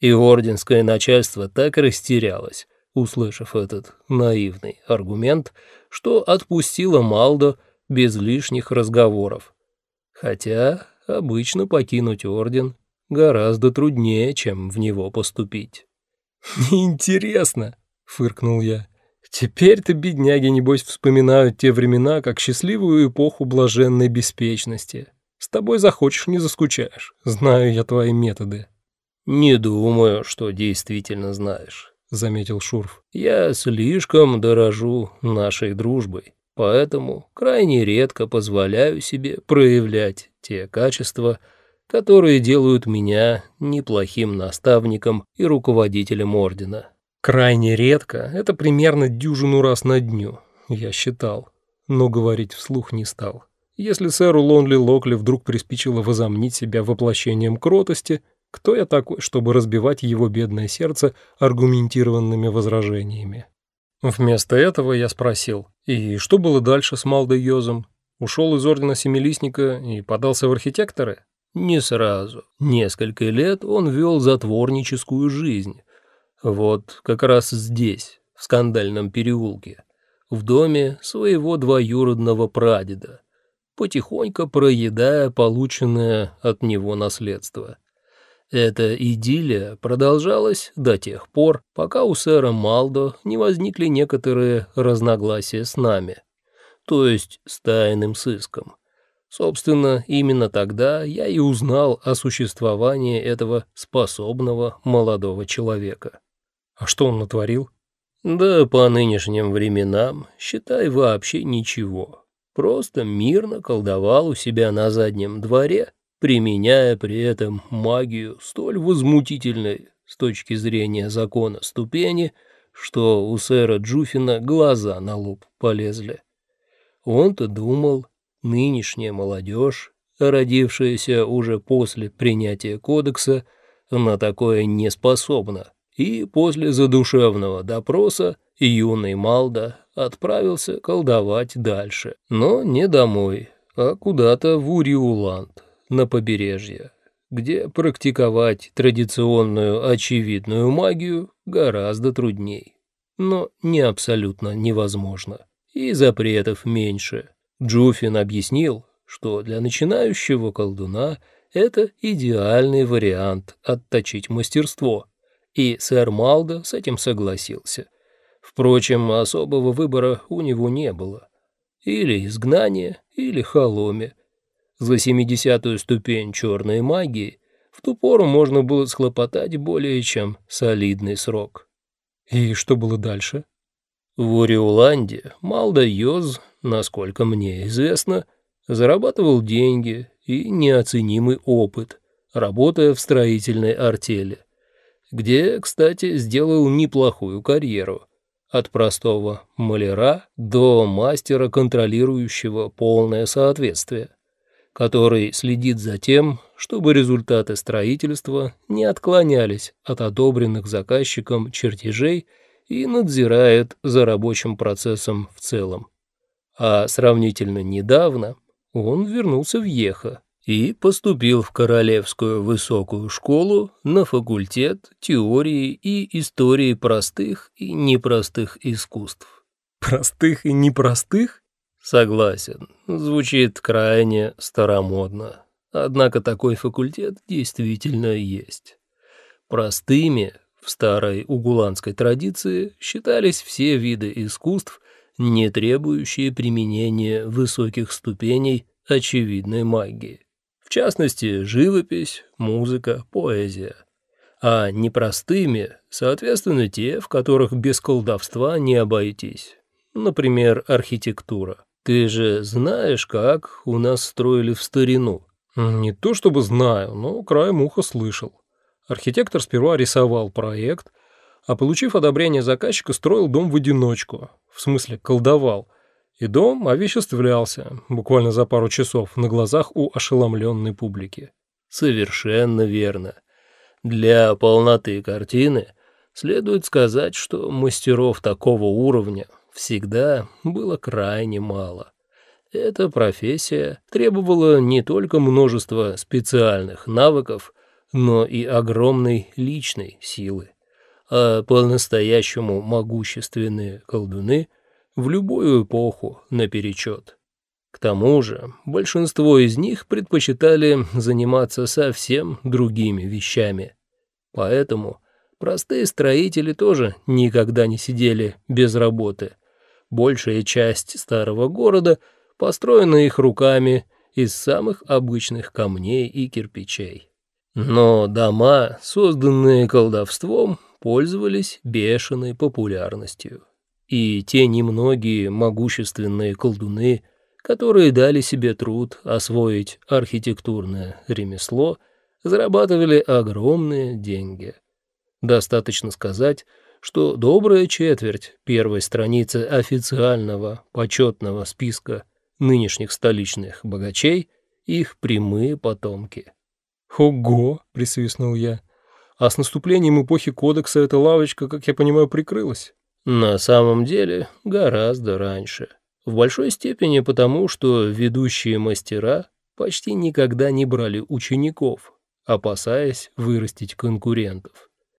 И орденское начальство так растерялось, услышав этот наивный аргумент, что отпустило Малдо без лишних разговоров. Хотя обычно покинуть орден гораздо труднее, чем в него поступить. «Интересно», — фыркнул я. «Теперь-то бедняги, небось, вспоминают те времена, как счастливую эпоху блаженной беспечности. С тобой захочешь, не заскучаешь. Знаю я твои методы». «Не думаю, что действительно знаешь», — заметил Шурф. «Я слишком дорожу нашей дружбой, поэтому крайне редко позволяю себе проявлять те качества, которые делают меня неплохим наставником и руководителем ордена. Крайне редко, это примерно дюжину раз на дню, я считал, но говорить вслух не стал. Если сэру Лонли Локли вдруг приспичило возомнить себя воплощением кротости, кто я такой, чтобы разбивать его бедное сердце аргументированными возражениями? Вместо этого я спросил, и что было дальше с Малдой Йозом? Ушел из Ордена Семилистника и подался в архитекторы? Не сразу. Несколько лет он вел затворническую жизнь. Вот как раз здесь, в скандальном переулке, в доме своего двоюродного прадеда, потихоньку проедая полученное от него наследство. Эта идиллия продолжалась до тех пор, пока у сэра Малдо не возникли некоторые разногласия с нами, то есть с тайным сыском. Собственно, именно тогда я и узнал о существовании этого способного молодого человека. А что он натворил? Да по нынешним временам, считай, вообще ничего. Просто мирно колдовал у себя на заднем дворе, применяя при этом магию столь возмутительной с точки зрения закона ступени, что у сэра Джуфина глаза на лоб полезли. Он-то думал, Нынешняя молодежь, родившаяся уже после принятия кодекса, на такое не способна. И после задушевного допроса юный Малда отправился колдовать дальше. Но не домой, а куда-то в Уриуланд, на побережье, где практиковать традиционную очевидную магию гораздо трудней. Но не абсолютно невозможно. И запретов меньше. Джуфин объяснил, что для начинающего колдуна это идеальный вариант отточить мастерство, и сэр Малдо с этим согласился. Впрочем, особого выбора у него не было. Или изгнание, или холоме. За семидесятую ступень черной магии в ту пору можно было схлопотать более чем солидный срок. И что было дальше? В Ориоланде Малда Йоз насколько мне известно, зарабатывал деньги и неоценимый опыт, работая в строительной артели, где, кстати, сделал неплохую карьеру. От простого маляра до мастера, контролирующего полное соответствие, который следит за тем, чтобы результаты строительства не отклонялись от одобренных заказчиком чертежей и надзирает за рабочим процессом в целом а сравнительно недавно он вернулся в Ехо и поступил в Королевскую высокую школу на факультет теории и истории простых и непростых искусств. Простых и непростых? Согласен, звучит крайне старомодно. Однако такой факультет действительно есть. Простыми в старой угуланской традиции считались все виды искусств, не требующие применения высоких ступеней очевидной магии. В частности, живопись, музыка, поэзия. А непростыми, соответственно, те, в которых без колдовства не обойтись. Например, архитектура. Ты же знаешь, как у нас строили в старину? Не то чтобы знаю, но краем уха слышал. Архитектор сперва рисовал проект, а получив одобрение заказчика, строил дом в одиночку, в смысле колдовал, и дом овеществлялся буквально за пару часов на глазах у ошеломленной публики. Совершенно верно. Для полноты картины следует сказать, что мастеров такого уровня всегда было крайне мало. Эта профессия требовала не только множества специальных навыков, но и огромной личной силы. А по-настоящему могущественные колдуны в любую эпоху наперечет. К тому же, большинство из них предпочитали заниматься совсем другими вещами. Поэтому простые строители тоже никогда не сидели без работы. Большая часть старого города построена их руками из самых обычных камней и кирпичей. Но дома, созданные колдовством, пользовались бешеной популярностью. И те немногие могущественные колдуны, которые дали себе труд освоить архитектурное ремесло, зарабатывали огромные деньги. Достаточно сказать, что добрая четверть первой страницы официального почетного списка нынешних столичных богачей – их прямые потомки. «Ого!» – присвистнул я. «А с наступлением эпохи кодекса эта лавочка, как я понимаю, прикрылась?» На самом деле, гораздо раньше. В большой степени потому, что ведущие мастера почти никогда не брали учеников, опасаясь вырастить конкурентов.